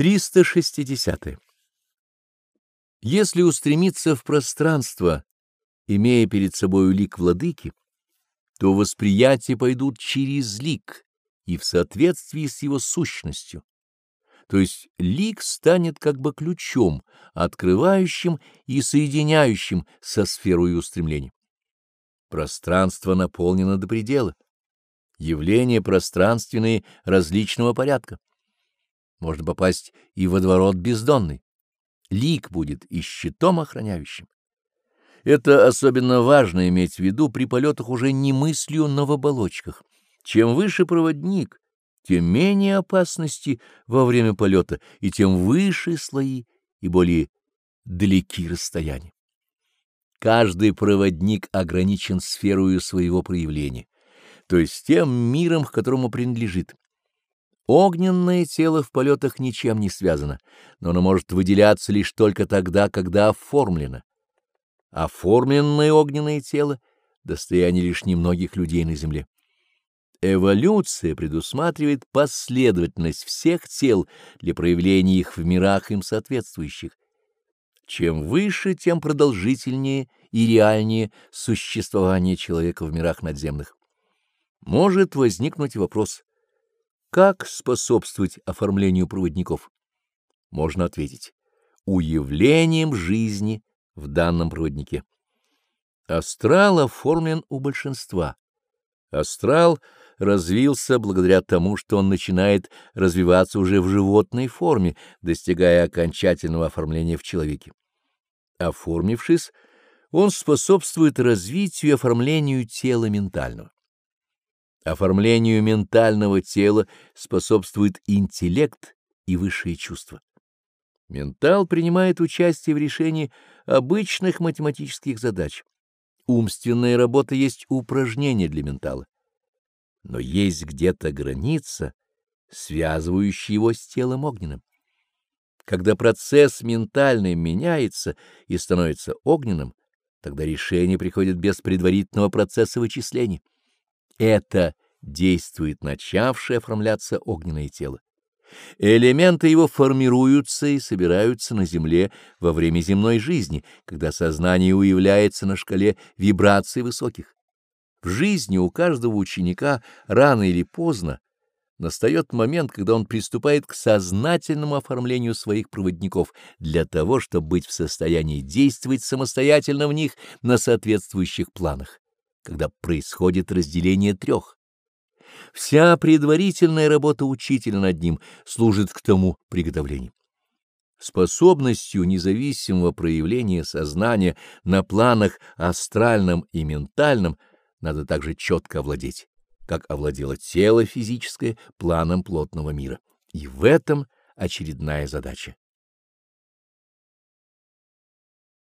360. -е. Если устремиться в пространство, имея перед собой лик владыки, то восприятия пойдут через лик и в соответствии с его сущностью. То есть лик станет как бы ключом, открывающим и соединяющим со сферой устремлений. Пространство наполнено до предела. Явления пространственные различного порядка можно попасть и во дворот бездонный. Лик будет и щитом охраняющим. Это особенно важно иметь в виду при полетах уже не мыслью, но в оболочках. Чем выше проводник, тем менее опасности во время полета, и тем выше слои и более далеки расстояния. Каждый проводник ограничен сферою своего проявления, то есть тем миром, к которому принадлежит. Огненное тело в полетах ничем не связано, но оно может выделяться лишь только тогда, когда оформлено. Оформленное огненное тело — достояние лишь немногих людей на Земле. Эволюция предусматривает последовательность всех тел для проявления их в мирах им соответствующих. Чем выше, тем продолжительнее и реальнее существование человека в мирах надземных. Может возникнуть вопрос — как способствовать оформлению проводников? Можно ответить уявлением жизни в данном проводнике. Астрал оформлен у большинства. Астрал развился благодаря тому, что он начинает развиваться уже в животной форме, достигая окончательного оформления в человеке. Оформившись, он способствует развитию и оформлению тела ментального. Оформлению ментального тела способствует интеллект и высшие чувства. Ментал принимает участие в решении обычных математических задач. Умственная работа есть упражнение для ментала. Но есть где-то граница, связывающая его с телом огненным. Когда процесс ментальный меняется и становится огненным, тогда решение приходит без предварительного процесса вычисления. Это действует начавшее оформляться огненное тело. Элементы его формируются и собираются на Земле во время земной жизни, когда сознание уявляется на шкале вибраций высоких. В жизни у каждого ученика рано или поздно настает момент, когда он приступает к сознательному оформлению своих проводников для того, чтобы быть в состоянии действовать самостоятельно в них на соответствующих планах когда происходит разделение трех. Вся предварительная работа учителя над ним служит к тому приготовлению. Способностью независимого проявления сознания на планах астральном и ментальном надо также четко овладеть, как овладело тело физическое планом плотного мира. И в этом очередная задача.